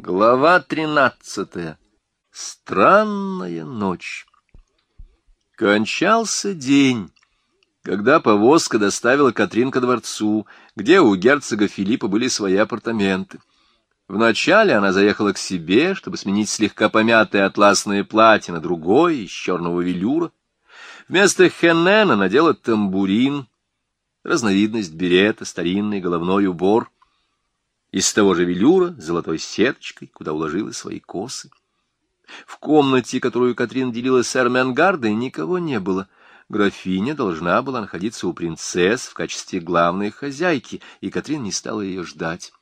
Глава тринадцатая. Странная ночь. Кончался день, когда повозка доставила Катрин ко дворцу, где у герцога Филиппа были свои апартаменты. Вначале она заехала к себе, чтобы сменить слегка помятое атласное платье на другое из черного велюра. Вместо хенена надела тамбурин, разновидность берета, старинный головной убор — из того же велюра золотой сеточкой, куда уложила свои косы. В комнате, которую Катрин делила с Эрменгардой, никого не было. Графиня должна была находиться у принцесс в качестве главной хозяйки, и Катрин не стала ее ждать.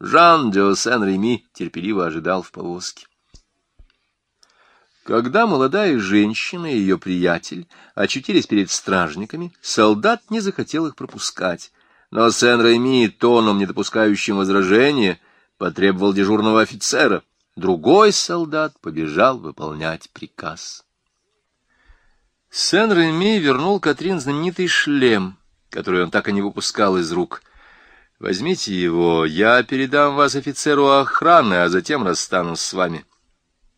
Жан де Сен-Реми терпеливо ожидал в повозке. Когда молодая женщина и ее приятель очутились перед стражниками, солдат не захотел их пропускать но Сен-Реми, тоном, не допускающим возражения, потребовал дежурного офицера. Другой солдат побежал выполнять приказ. Сен-Реми вернул Катрин знаменитый шлем, который он так и не выпускал из рук. «Возьмите его, я передам вас офицеру охраны, а затем расстанусь с вами».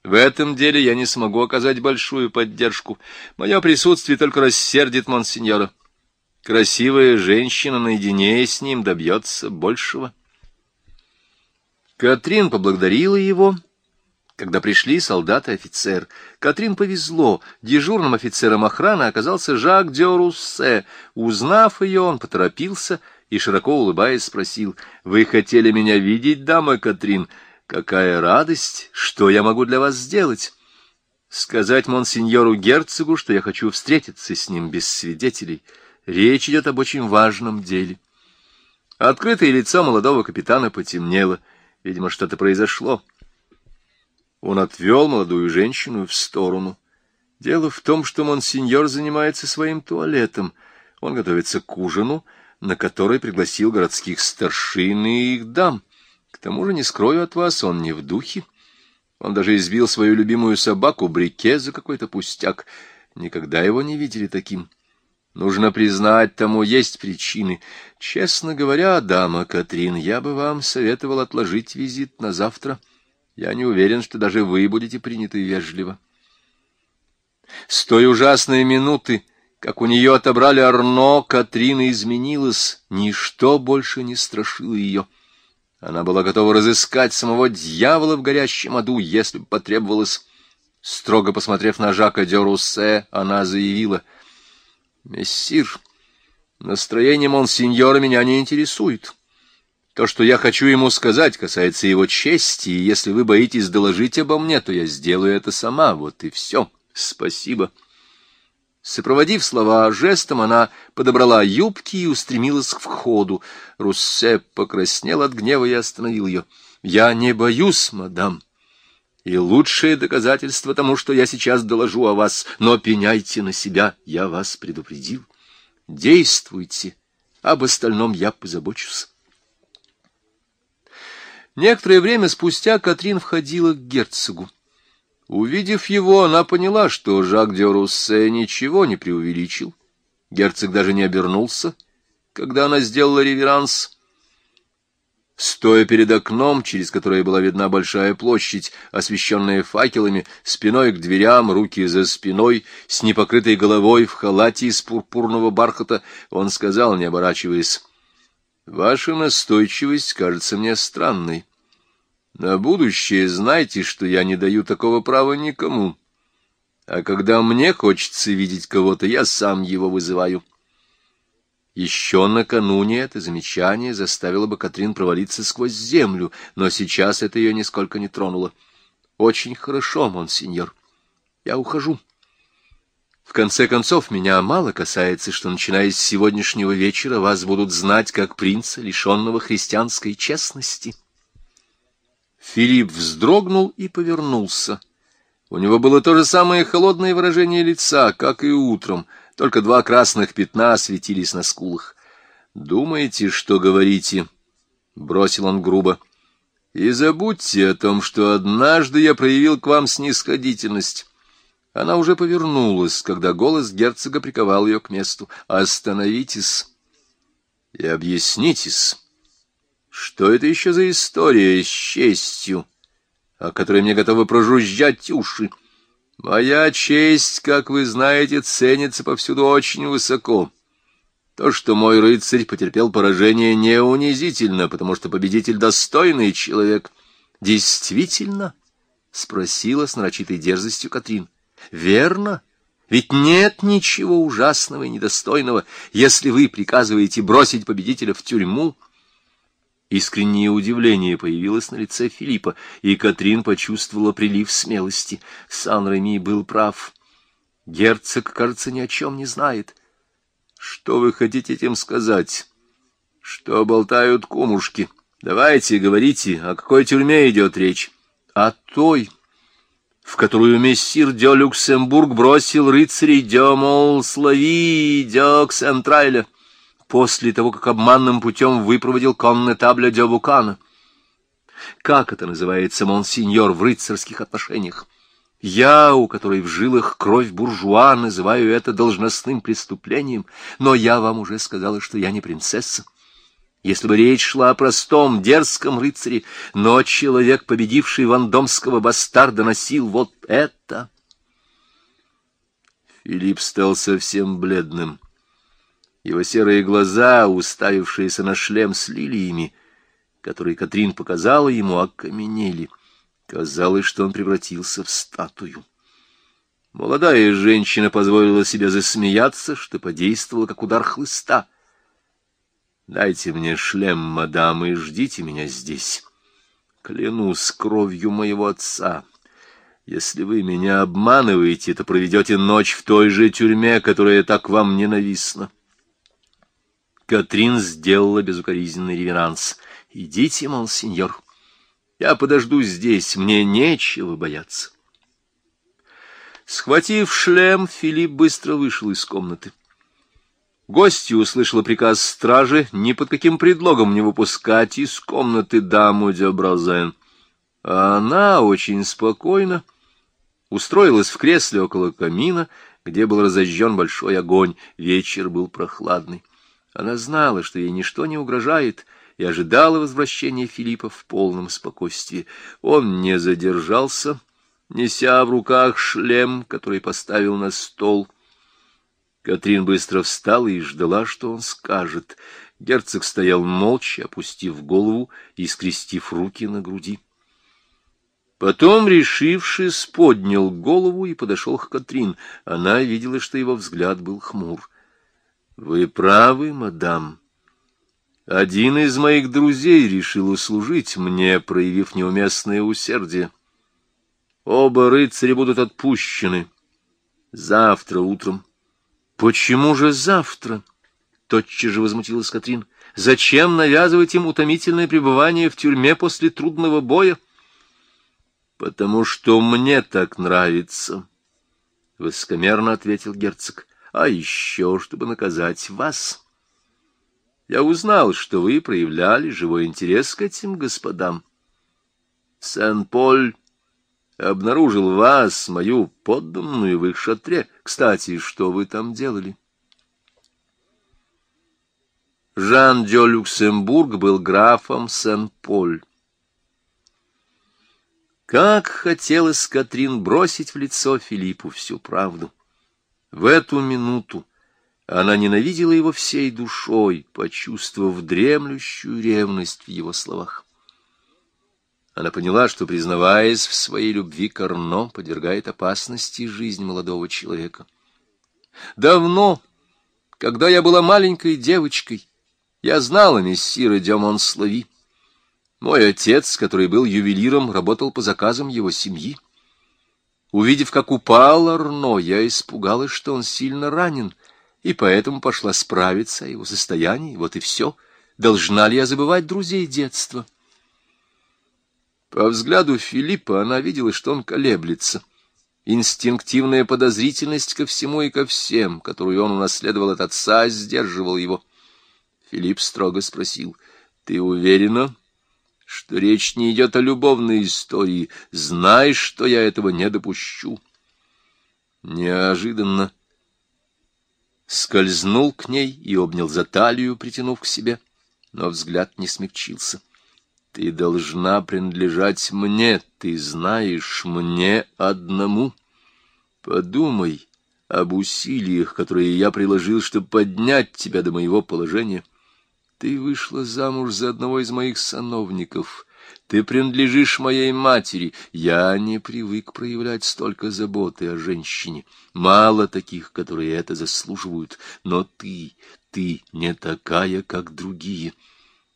В этом деле я не смогу оказать большую поддержку. Мое присутствие только рассердит монсеньора. Красивая женщина наедине с ним добьется большего. Катрин поблагодарила его, когда пришли солдат и офицер. Катрин повезло. Дежурным офицером охраны оказался Жак де Руссе. Узнав ее, он поторопился и, широко улыбаясь, спросил, «Вы хотели меня видеть, дама Катрин? Какая радость! Что я могу для вас сделать?» «Сказать монсеньору герцогу, что я хочу встретиться с ним без свидетелей». Речь идет об очень важном деле. Открытое лицо молодого капитана потемнело. Видимо, что-то произошло. Он отвел молодую женщину в сторону. Дело в том, что монсеньор занимается своим туалетом. Он готовится к ужину, на который пригласил городских старшин и их дам. К тому же, не скрою от вас, он не в духе. Он даже избил свою любимую собаку Брике за какой-то пустяк. Никогда его не видели таким. Нужно признать, тому есть причины. Честно говоря, дама Катрин, я бы вам советовал отложить визит на завтра. Я не уверен, что даже вы будете приняты вежливо. С той ужасной минуты, как у нее отобрали Арно, Катрина изменилась, ничто больше не страшило ее. Она была готова разыскать самого дьявола в горящем аду, если бы потребовалось. Строго посмотрев на Жака де Руссе, она заявила — Мессир, настроение монсеньора меня не интересует. То, что я хочу ему сказать, касается его чести, и если вы боитесь доложить обо мне, то я сделаю это сама, вот и все. Спасибо. Сопроводив слова жестом, она подобрала юбки и устремилась к входу. Руссе покраснел от гнева и остановил ее. — Я не боюсь, мадам. И лучшее доказательство тому, что я сейчас доложу о вас, но пеняйте на себя, я вас предупредил. Действуйте, об остальном я позабочусь. Некоторое время спустя Катрин входила к герцогу. Увидев его, она поняла, что Жак де Руссе ничего не преувеличил. Герцог даже не обернулся, когда она сделала реверанс — Стоя перед окном, через которое была видна большая площадь, освещенная факелами, спиной к дверям, руки за спиной, с непокрытой головой в халате из пурпурного бархата, он сказал, не оборачиваясь, «Ваша настойчивость кажется мне странной. На будущее знайте, что я не даю такого права никому. А когда мне хочется видеть кого-то, я сам его вызываю». Еще накануне это замечание заставило бы Катрин провалиться сквозь землю, но сейчас это ее нисколько не тронуло. «Очень хорошо, монсеньор. Я ухожу. В конце концов, меня мало касается, что, начиная с сегодняшнего вечера, вас будут знать как принца, лишенного христианской честности». Филипп вздрогнул и повернулся. У него было то же самое холодное выражение лица, как и утром — только два красных пятна светились на скулах. «Думаете, что говорите?» — бросил он грубо. «И забудьте о том, что однажды я проявил к вам снисходительность». Она уже повернулась, когда голос герцога приковал ее к месту. «Остановитесь и объяснитесь, что это еще за история с честью, о которой мне готовы прожужжать уши. Моя честь, как вы знаете, ценится повсюду очень высоко. То, что мой рыцарь потерпел поражение, не унизительно, потому что победитель достойный человек. Действительно? — спросила с нарочитой дерзостью Катрин. — Верно. Ведь нет ничего ужасного и недостойного, если вы приказываете бросить победителя в тюрьму. Искреннее удивление появилось на лице Филиппа, и Катрин почувствовала прилив смелости. Сан-Реми был прав. Герцог, кажется, ни о чем не знает. — что вы хотите этим сказать? Что болтают кумушки? Давайте, говорите, о какой тюрьме идет речь? О той, в которую мессир де Люксембург бросил рыцарей де Молслави де Ксентрайля после того, как обманным путем выпроводил коннетабля де Букана. Как это называется, монсеньор, в рыцарских отношениях? Я, у которой в жилах кровь буржуа, называю это должностным преступлением, но я вам уже сказала, что я не принцесса. Если бы речь шла о простом, дерзком рыцаре, но человек, победивший вандомского бастарда, носил вот это. Филипп стал совсем бледным. Его серые глаза, уставившиеся на шлем с лилиями, которые Катрин показала ему, окаменели — Казалось, что он превратился в статую. Молодая женщина позволила себе засмеяться, что подействовало, как удар хлыста. «Дайте мне шлем, мадам, и ждите меня здесь. Клянусь кровью моего отца. Если вы меня обманываете, то проведете ночь в той же тюрьме, которая так вам ненавистна». Катрин сделала безукоризненный реверанс. «Идите, мол, сеньор». Я подожду здесь, мне нечего бояться. Схватив шлем, Филипп быстро вышел из комнаты. Гостья услышала приказ стражи ни под каким предлогом не выпускать из комнаты даму Дебразен. А она очень спокойно устроилась в кресле около камина, где был разожжен большой огонь. Вечер был прохладный. Она знала, что ей ничто не угрожает, и ожидала возвращения Филиппа в полном спокойствии. Он не задержался, неся в руках шлем, который поставил на стол. Катрин быстро встала и ждала, что он скажет. Герцог стоял молча, опустив голову и скрестив руки на груди. Потом, решившись, поднял голову и подошел к Катрин. Она видела, что его взгляд был хмур. — Вы правы, мадам, один из моих друзей решил услужить мне, проявив неуместное усердие. Оба рыцаря будут отпущены. Завтра утром. Почему же завтра? Тотчас же возмутилась Катрин. Зачем навязывать им утомительное пребывание в тюрьме после трудного боя? Потому что мне так нравится, — высокомерно ответил герцог. А еще, чтобы наказать вас. Я узнал, что вы проявляли живой интерес к этим господам. Сен-Поль обнаружил вас, мою подданную, в их шатре. Кстати, что вы там делали? Жан де Люксембург был графом Сен-Поль. Как хотелось Катрин бросить в лицо Филиппу всю правду. В эту минуту она ненавидела его всей душой, почувствовав дремлющую ревность в его словах. Она поняла, что, признаваясь в своей любви к Арно, подвергает опасности жизнь молодого человека. Давно, когда я была маленькой девочкой, я знала мессира Демонслави. Мой отец, который был ювелиром, работал по заказам его семьи. Увидев, как упал Арно, я испугалась, что он сильно ранен — и поэтому пошла справиться о его состоянии, вот и все. Должна ли я забывать друзей детства? По взгляду Филиппа она видела, что он колеблется. Инстинктивная подозрительность ко всему и ко всем, которую он унаследовал от отца, сдерживал его. Филипп строго спросил, — Ты уверена, что речь не идет о любовной истории? Знаешь, что я этого не допущу? Неожиданно скользнул к ней и обнял за талию, притянув к себе, но взгляд не смягчился. Ты должна принадлежать мне, ты знаешь, мне одному. Подумай об усилиях, которые я приложил, чтобы поднять тебя до моего положения. Ты вышла замуж за одного из моих сановников. Ты принадлежишь моей матери. Я не привык проявлять столько заботы о женщине. Мало таких, которые это заслуживают. Но ты, ты не такая, как другие.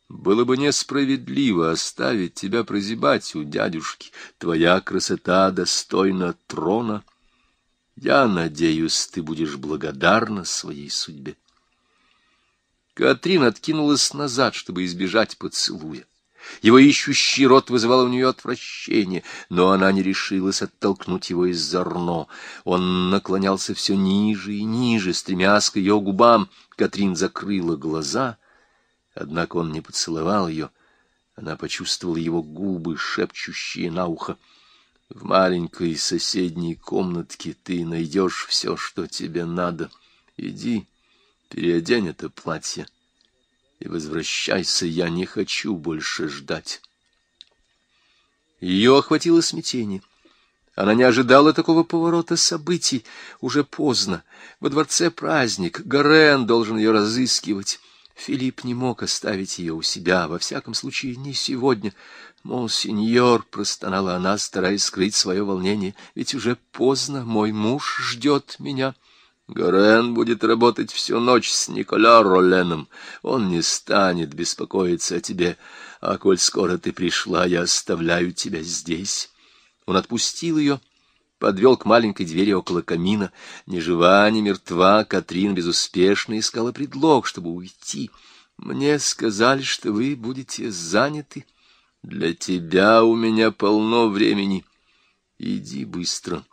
Было бы несправедливо оставить тебя прозябать у дядюшки. Твоя красота достойна трона. Я надеюсь, ты будешь благодарна своей судьбе. Катрин откинулась назад, чтобы избежать поцелуя. Его ищущий рот вызывал у нее отвращение, но она не решилась оттолкнуть его из-за рно. Он наклонялся все ниже и ниже, стремясь к ее губам. Катрин закрыла глаза — Однако он не поцеловал ее. Она почувствовала его губы, шепчущие на ухо. В маленькой соседней комнатке ты найдешь все, что тебе надо. Иди, переодень это платье и возвращайся, я не хочу больше ждать. Ее охватило смятение. Она не ожидала такого поворота событий. Уже поздно. Во дворце праздник. Гарен должен ее разыскивать. Филипп не мог оставить ее у себя, во всяком случае, не сегодня. «Монсеньор», — простонала она, стараясь скрыть свое волнение, — «ведь уже поздно, мой муж ждет меня». Горен будет работать всю ночь с Николя Ролленом. Он не станет беспокоиться о тебе. А коль скоро ты пришла, я оставляю тебя здесь. Он отпустил ее подвел к маленькой двери около камина. Ни жива, ни мертва, Катрин безуспешно искала предлог, чтобы уйти. «Мне сказали, что вы будете заняты. Для тебя у меня полно времени. Иди быстро.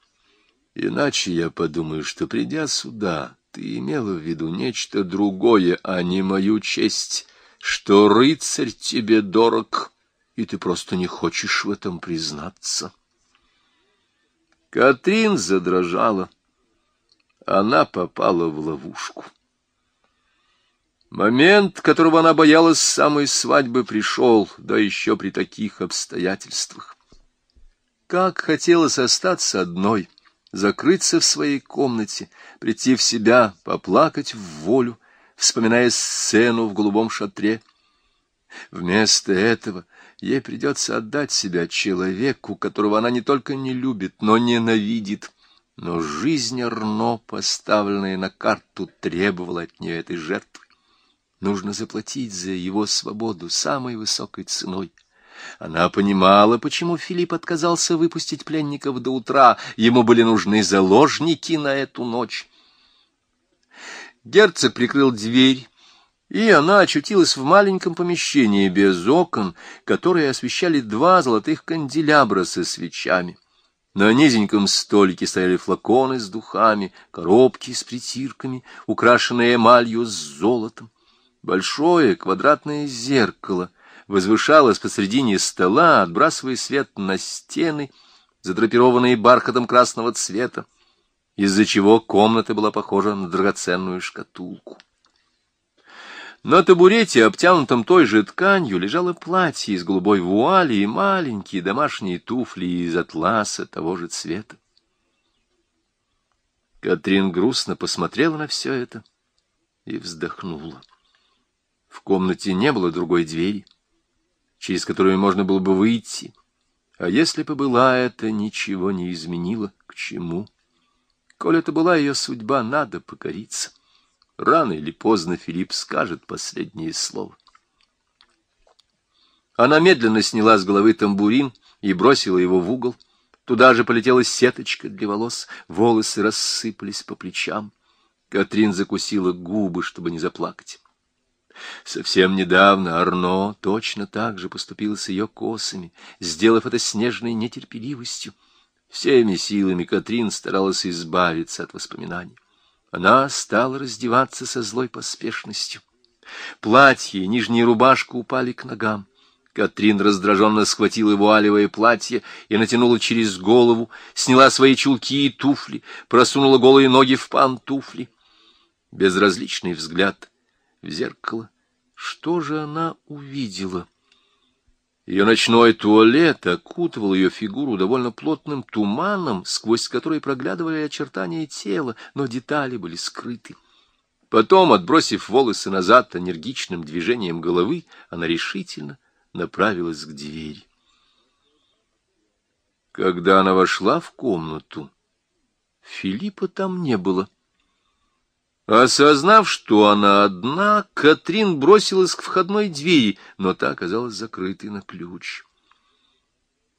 Иначе я подумаю, что, придя сюда, ты имела в виду нечто другое, а не мою честь, что рыцарь тебе дорог, и ты просто не хочешь в этом признаться». Катрин задрожала. Она попала в ловушку. Момент, которого она боялась с самой свадьбы, пришел, да еще при таких обстоятельствах. Как хотелось остаться одной, закрыться в своей комнате, прийти в себя, поплакать в волю, вспоминая сцену в голубом шатре. Вместо этого Ей придется отдать себя человеку, которого она не только не любит, но ненавидит. Но жизнь Арно, поставленная на карту, требовала от нее этой жертвы. Нужно заплатить за его свободу самой высокой ценой. Она понимала, почему Филипп отказался выпустить пленников до утра. Ему были нужны заложники на эту ночь. Герцог прикрыл дверь и она очутилась в маленьком помещении без окон, которые освещали два золотых канделябра со свечами. На низеньком столике стояли флаконы с духами, коробки с притирками, украшенные эмалью с золотом. Большое квадратное зеркало возвышалось посредине стола, отбрасывая свет на стены, задрапированные бархатом красного цвета, из-за чего комната была похожа на драгоценную шкатулку. На табурете, обтянутом той же тканью, лежало платье из голубой вуали и маленькие домашние туфли из атласа того же цвета. Катрин грустно посмотрела на все это и вздохнула. В комнате не было другой двери, через которую можно было бы выйти, а если бы была это, ничего не изменило. К чему? Коль это была ее судьба, надо покориться. Рано или поздно Филипп скажет последнее слово. Она медленно сняла с головы тамбурин и бросила его в угол. Туда же полетела сеточка для волос, волосы рассыпались по плечам. Катрин закусила губы, чтобы не заплакать. Совсем недавно Арно точно так же поступил с ее косами, сделав это с нежной нетерпеливостью. Всеми силами Катрин старалась избавиться от воспоминаний. Она стала раздеваться со злой поспешностью. Платье и нижняя рубашка упали к ногам. Катрин раздраженно схватила вуалевое платье и натянула через голову, сняла свои чулки и туфли, просунула голые ноги в пантуфли. Безразличный взгляд в зеркало. Что же она увидела? Ее ночной туалет окутывал ее фигуру довольно плотным туманом, сквозь который проглядывали очертания тела, но детали были скрыты. Потом, отбросив волосы назад энергичным движением головы, она решительно направилась к двери. Когда она вошла в комнату, Филиппа там не было. Осознав, что она одна, Катрин бросилась к входной двери, но та оказалась закрытой на ключ.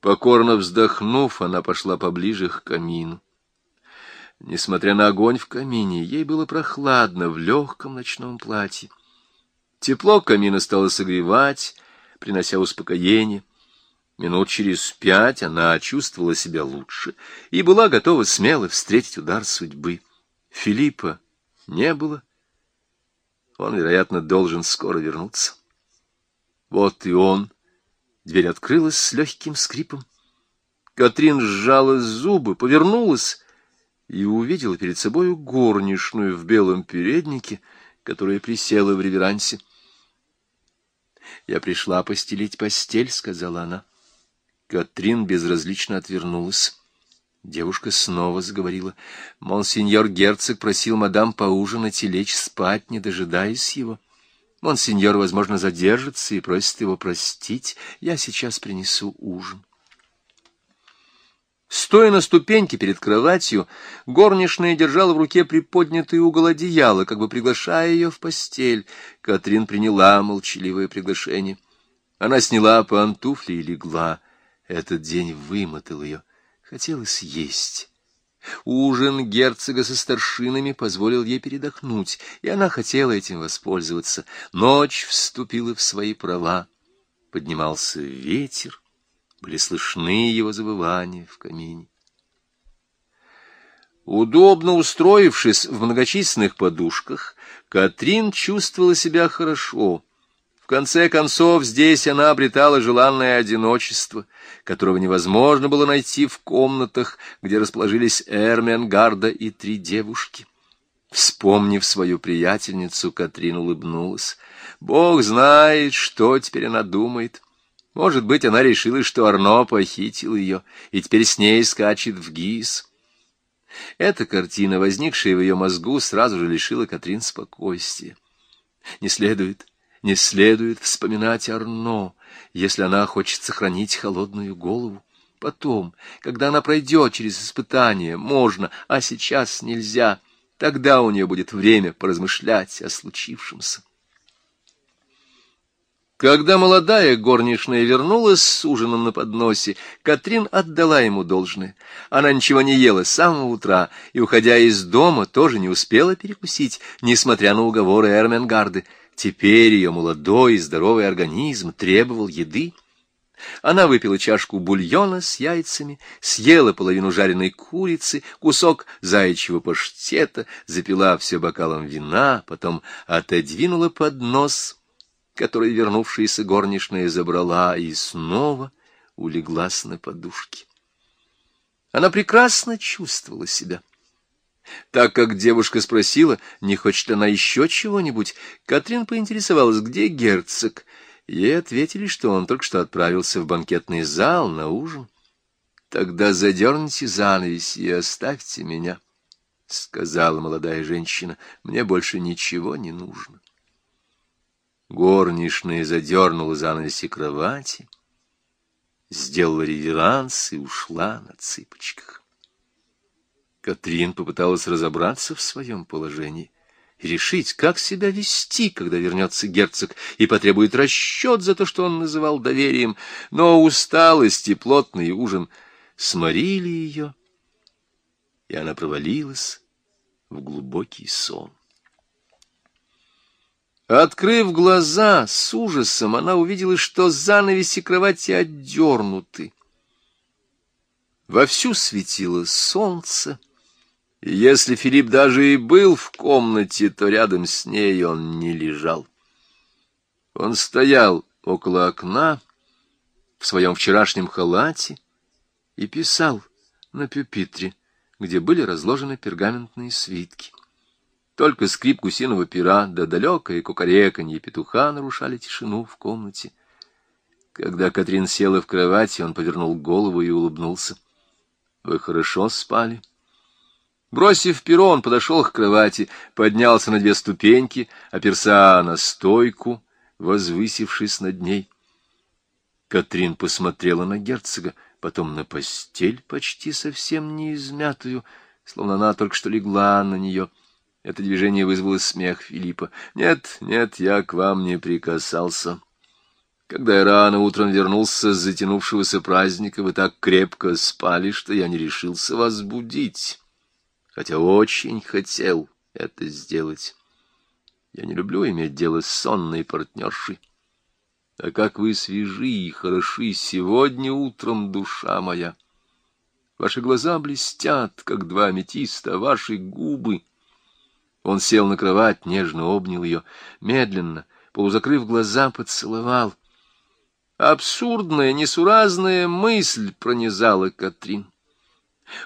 Покорно вздохнув, она пошла поближе к камину. Несмотря на огонь в камине, ей было прохладно в легком ночном платье. Тепло камина стало согревать, принося успокоение. Минут через пять она чувствовала себя лучше и была готова смело встретить удар судьбы. Филиппа не было. Он, вероятно, должен скоро вернуться. Вот и он. Дверь открылась с легким скрипом. Катрин сжала зубы, повернулась и увидела перед собою горничную в белом переднике, которая присела в реверансе. «Я пришла постелить постель», — сказала она. Катрин безразлично отвернулась. Девушка снова заговорила. Монсеньор герцог просил мадам поужинать и лечь спать, не дожидаясь его. Монсеньор, возможно, задержится и просит его простить. Я сейчас принесу ужин. Стоя на ступеньке перед кроватью, горничная держала в руке приподнятый угол одеяла, как бы приглашая ее в постель. Катрин приняла молчаливое приглашение. Она сняла пантуфли и легла. Этот день вымотал ее. Хотелось есть. Ужин герцога со старшинами позволил ей передохнуть, и она хотела этим воспользоваться. Ночь вступила в свои права. Поднимался ветер, были слышны его завывания в камине. Удобно устроившись в многочисленных подушках, Катрин чувствовала себя хорошо — в конце концов, здесь она обретала желанное одиночество, которого невозможно было найти в комнатах, где расположились Эрменгарда и три девушки. Вспомнив свою приятельницу, Катрин улыбнулась. Бог знает, что теперь она думает. Может быть, она решила, что Арно похитил ее, и теперь с ней скачет в ГИС. Эта картина, возникшая в ее мозгу, сразу же лишила Катрин спокойствия. Не следует не следует вспоминать Арно, если она хочет сохранить холодную голову. Потом, когда она пройдет через испытание, можно, а сейчас нельзя. Тогда у нее будет время поразмышлять о случившемся. Когда молодая горничная вернулась с ужином на подносе, Катрин отдала ему должное. Она ничего не ела с самого утра и, уходя из дома, тоже не успела перекусить, несмотря на уговоры Эрменгарды — Теперь ее молодой и здоровый организм требовал еды. Она выпила чашку бульона с яйцами, съела половину жареной курицы, кусок заячьего паштета, запила все бокалом вина, потом отодвинула поднос, который вернувшаяся горничная забрала, и снова улеглась на подушке. Она прекрасно чувствовала себя. Так как девушка спросила, не хочет она еще чего-нибудь, Катрин поинтересовалась, где герцог. Ей ответили, что он только что отправился в банкетный зал на ужин. «Тогда задерните занавес и оставьте меня», — сказала молодая женщина. «Мне больше ничего не нужно». Горничная задернула занавеси кровати, сделала реверанс и ушла на цыпочках. Катрин попыталась разобраться в своем положении и решить, как себя вести, когда вернется герцог и потребует расчет за то, что он называл доверием, но усталость и плотный ужин сморили ее, и она провалилась в глубокий сон. Открыв глаза, с ужасом она увидела, что занавеси кровати отдернуты. Вовсю светило солнце, и если Филипп даже и был в комнате, то рядом с ней он не лежал. Он стоял около окна в своем вчерашнем халате и писал на пюпитре, где были разложены пергаментные свитки. Только скрип гусиного пера да далекое кукареканье петуха нарушали тишину в комнате. Когда Катрин села в кровати, он повернул голову и улыбнулся. — Вы хорошо спали? Бросив перо, он подошел к кровати, поднялся на две ступеньки, оперся на стойку, возвысившись над ней. Катрин посмотрела на герцога, потом на постель, почти совсем не измятую, словно она только что легла на нее. Это движение вызвало смех Филиппа. «Нет, нет, я к вам не прикасался». Когда я рано утром вернулся с затянувшегося праздника, вы так крепко спали, что я не решился вас будить, хотя очень хотел это сделать. Я не люблю иметь дело с сонной партнершей. А как вы свежи и хороши сегодня утром, душа моя! Ваши глаза блестят, как два аметиста, а ваши губы... Он сел на кровать, нежно обнял ее, медленно, полузакрыв глаза, поцеловал — Абсурдная, несуразная мысль пронизала Катрин.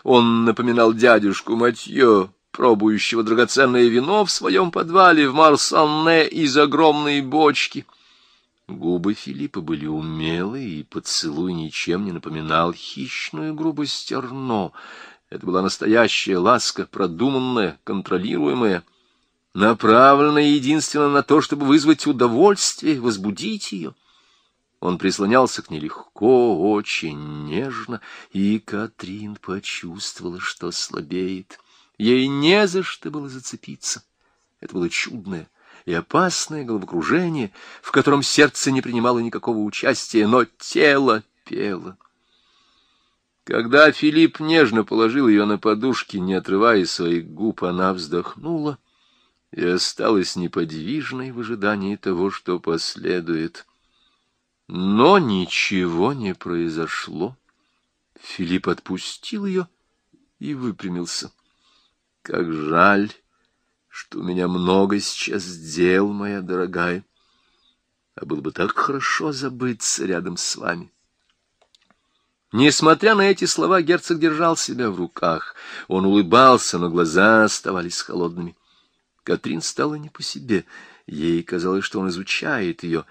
Он напоминал дядюшку Матье, пробующего драгоценное вино в своем подвале в Марсанне из огромной бочки. Губы Филиппа были умелые, и поцелуй ничем не напоминал хищную грубость Арно. Это была настоящая ласка, продуманная, контролируемая, направленная единственно на то, чтобы вызвать удовольствие, возбудить ее. Он прислонялся к ней легко, очень нежно, и Катрин почувствовала, что слабеет. Ей не за что было зацепиться. Это было чудное и опасное головокружение, в котором сердце не принимало никакого участия, но тело пело. Когда Филипп нежно положил ее на подушки, не отрывая своих губ, она вздохнула и осталась неподвижной в ожидании того, что последует. Но ничего не произошло. Филипп отпустил ее и выпрямился. Как жаль, что у меня много сейчас дел, моя дорогая. А было бы так хорошо забыться рядом с вами. Несмотря на эти слова, герцог держал себя в руках. Он улыбался, но глаза оставались холодными. Катрин стала не по себе. Ей казалось, что он изучает ее.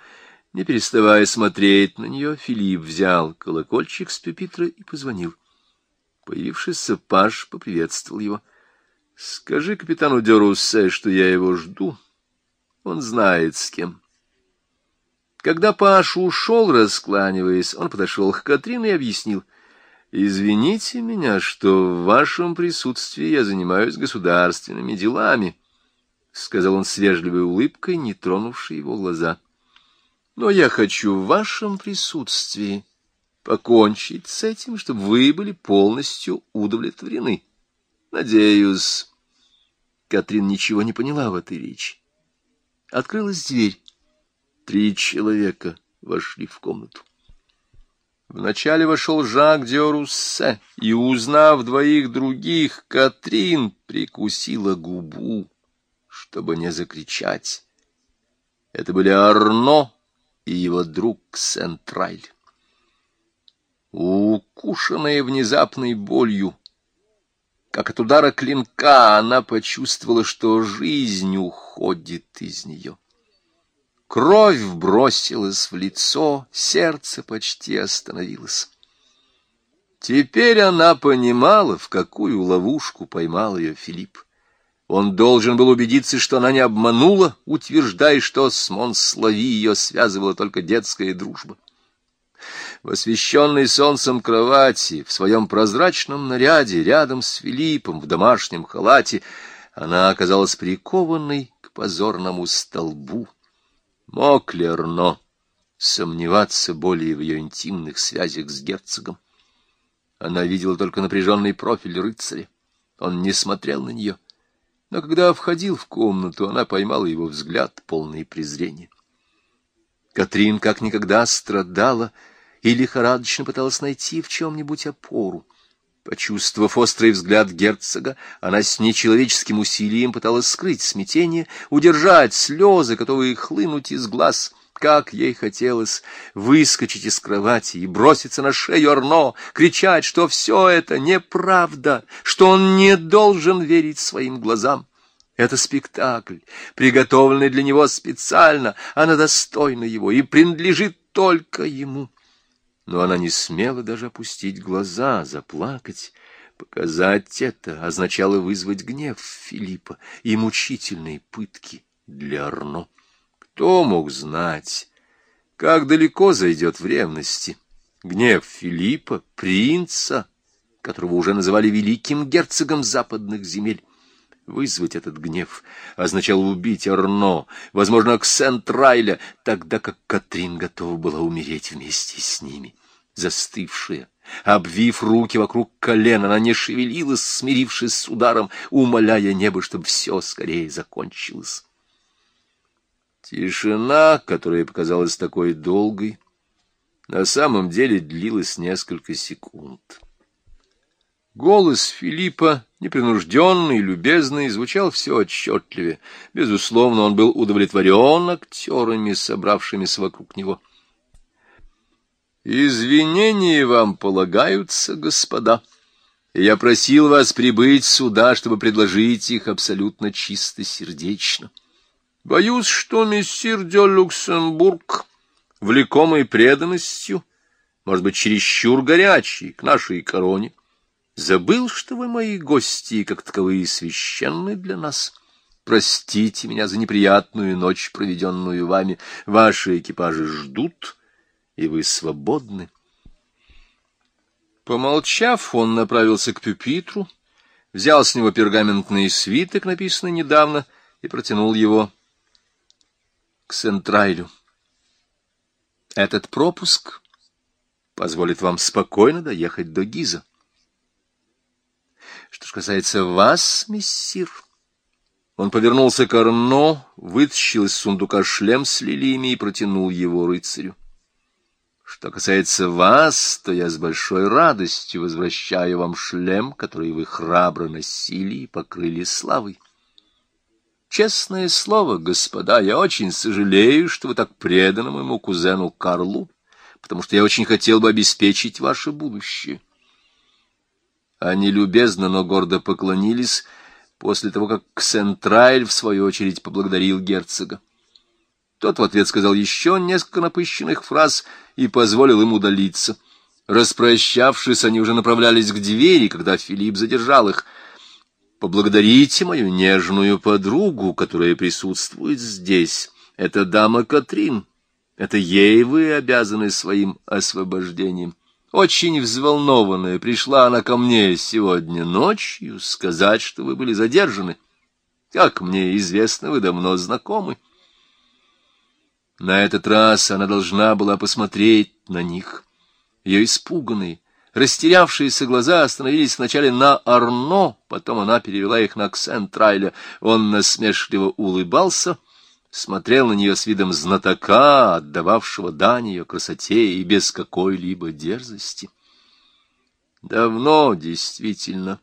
Не переставая смотреть на нее, Филипп взял колокольчик с пюпитра и позвонил. Появившийся паж поприветствовал его. — Скажи капитану Деруссе, что я его жду. Он знает, с кем. Когда паш ушел, раскланиваясь, он подошел к Катрин и объяснил. — Извините меня, что в вашем присутствии я занимаюсь государственными делами, — сказал он с вежливой улыбкой, не тронувшей его глаза. — но я хочу в вашем присутствии покончить с этим, чтобы вы были полностью удовлетворены. Надеюсь. Катрин ничего не поняла в этой речи. Открылась дверь. Три человека вошли в комнату. Вначале вошел Жак де Руссе, и, узнав двоих других, Катрин прикусила губу, чтобы не закричать. Это были Арно и его друг Сентраль. Укушенная внезапной болью, как от удара клинка, она почувствовала, что жизнь уходит из нее. Кровь бросилась в лицо, сердце почти остановилось. Теперь она понимала, в какую ловушку поймал ее Филипп. Он должен был убедиться, что она не обманула, утверждая, что с Монслави ее связывала только детская дружба. В освещенной солнцем кровати, в своем прозрачном наряде, рядом с Филиппом, в домашнем халате, она оказалась прикованной к позорному столбу. Мог ли Эрно сомневаться более в ее интимных связях с герцогом? Она видела только напряженный профиль рыцаря. Он не смотрел на нее — но когда входил в комнату, она поймала его взгляд, полный презрения. Катрин как никогда страдала и лихорадочно пыталась найти в чем-нибудь опору. Почувствовав острый взгляд герцога, она с нечеловеческим усилием пыталась скрыть смятение, удержать слезы, готовые хлынуть из глаз — как ей хотелось выскочить из кровати и броситься на шею Арно, кричать, что все это неправда, что он не должен верить своим глазам. Это спектакль, приготовленный для него специально, она достойна его и принадлежит только ему. Но она не смела даже опустить глаза, заплакать. Показать это означало вызвать гнев Филиппа и мучительные пытки для Арно. Кто мог знать, как далеко зайдет в ревности гнев Филиппа, принца, которого уже называли великим герцогом западных земель? Вызвать этот гнев означало убить Арно, возможно, Ксентрайля, тогда как Катрин готова была умереть вместе с ними, застывшая. Обвив руки вокруг колена, она не шевелилась, смирившись с ударом, умоляя небо, чтобы все скорее закончилось. Тишина, которая показалась такой долгой, на самом деле длилась несколько секунд. Голос Филиппа, непринужденный, любезный, звучал все отчетливее. Безусловно, он был удовлетворен актерами, собравшимися вокруг него. «Извинения вам полагаются, господа. Я просил вас прибыть сюда, чтобы предложить их абсолютно чистосердечно. Боюсь, что мессир де Люксембург, влекомый преданностью, может быть, чересчур горячий к нашей короне, Забыл, что вы мои гости, и как таковые священны для нас. Простите меня за неприятную ночь, проведенную вами. Ваши экипажи ждут, и вы свободны. Помолчав, он направился к пюпитру, взял с него пергаментный свиток, написанный недавно, и протянул его к Сентрайлю. Этот пропуск позволит вам спокойно доехать до Гиза. Что ж касается вас, мессир... Он повернулся к Арно, вытащил из сундука шлем с лилиями и протянул его рыцарю. Что касается вас, то я с большой радостью возвращаю вам шлем, который вы храбро носили и покрыли славой. Честное слово, господа, я очень сожалею, что вы так преданы моему кузену Карлу, потому что я очень хотел бы обеспечить ваше будущее. Они любезно, но гордо поклонились, после того, как Ксентрайль, в свою очередь, поблагодарил герцога. Тот в ответ сказал еще несколько напыщенных фраз и позволил им удалиться. Распрощавшись, они уже направлялись к двери, когда Филипп задержал их. «Поблагодарите мою нежную подругу, которая присутствует здесь. Это дама Катрин. Это ей вы обязаны своим освобождением». Очень взволнованная пришла она ко мне сегодня ночью сказать, что вы были задержаны. Как мне известно, вы давно знакомы. На этот раз она должна была посмотреть на них. Ее испуганные, растерявшиеся глаза остановились вначале на Арно, потом она перевела их на Ксентрайля. Он насмешливо улыбался — смотрел на нее с видом знатока, отдававшего дань ее красоте и без какой-либо дерзости. Давно, действительно,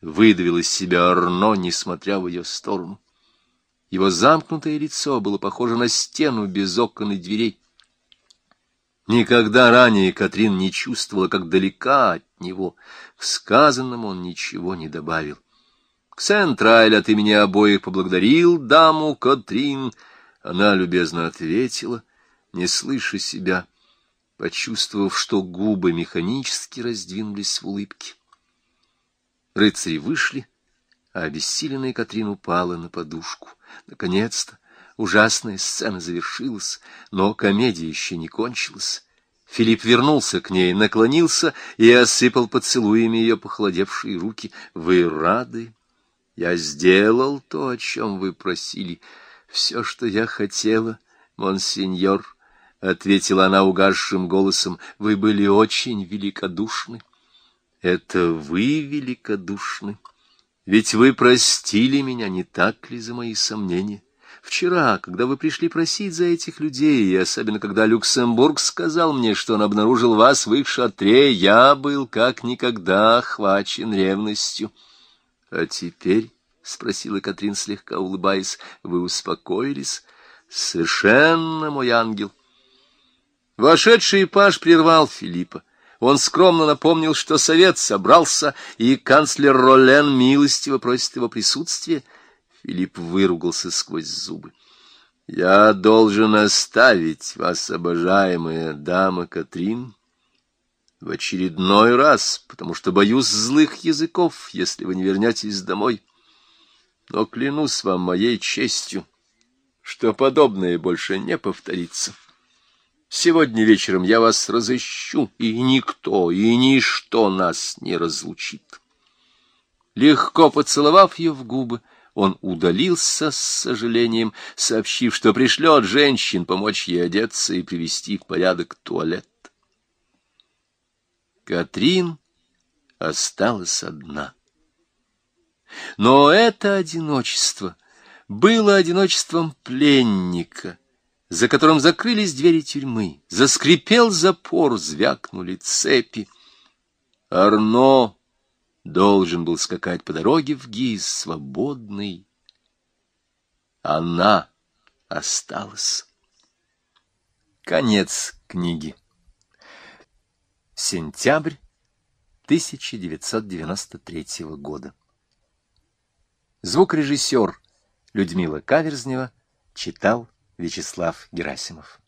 выдавил из себя Арно, несмотря в ее сторону. Его замкнутое лицо было похоже на стену без окон и дверей. Никогда ранее Катрин не чувствовала, как далека от него. К сказанному он ничего не добавил. Ксентрайль от имени обоих поблагодарил даму Катрин. Она любезно ответила, не слыша себя, почувствовав, что губы механически раздвинулись в улыбке. Рыцари вышли, а обессиленная Катрин упала на подушку. Наконец-то ужасная сцена завершилась, но комедия еще не кончилась. Филипп вернулся к ней, наклонился и осыпал поцелуями ее похолодевшие руки. «Вы рады?» Я сделал то, о чем вы просили. Все, что я хотела, монсеньор, — ответила она угасшим голосом, — вы были очень великодушны. Это вы великодушны. Ведь вы простили меня, не так ли, за мои сомнения? Вчера, когда вы пришли просить за этих людей, и особенно когда Люксембург сказал мне, что он обнаружил вас в их шатре, я был как никогда охвачен ревностью. — А теперь, — спросила Катрин, слегка улыбаясь, — вы успокоились? — Совершенно, мой ангел. Вошедший паж прервал Филиппа. Он скромно напомнил, что совет собрался, и канцлер Ролен милостиво просит его присутствия. Филипп выругался сквозь зубы. Я должен оставить вас, обожаемая дама Катрин, в очередной раз, потому что боюсь злых языков, если вы не вернетесь домой. Но клянусь вам моей честью, что подобное больше не повторится. Сегодня вечером я вас разыщу, и никто и ничто нас не разлучит. Легко поцеловав ее в губы, он удалился с сожалением, сообщив, что пришлет женщин помочь ей одеться и привести в порядок туалет. Катрин осталась одна. Но это одиночество было одиночеством пленника, за которым закрылись двери тюрьмы, заскрипел запор, звякнули цепи. Арно должен был скакать по дороге в Гиз, свободный. Она осталась. Конец книги. Сентябрь 1993 года. Звукорежиссер Людмила Каверзнева читал Вячеслав Герасимов.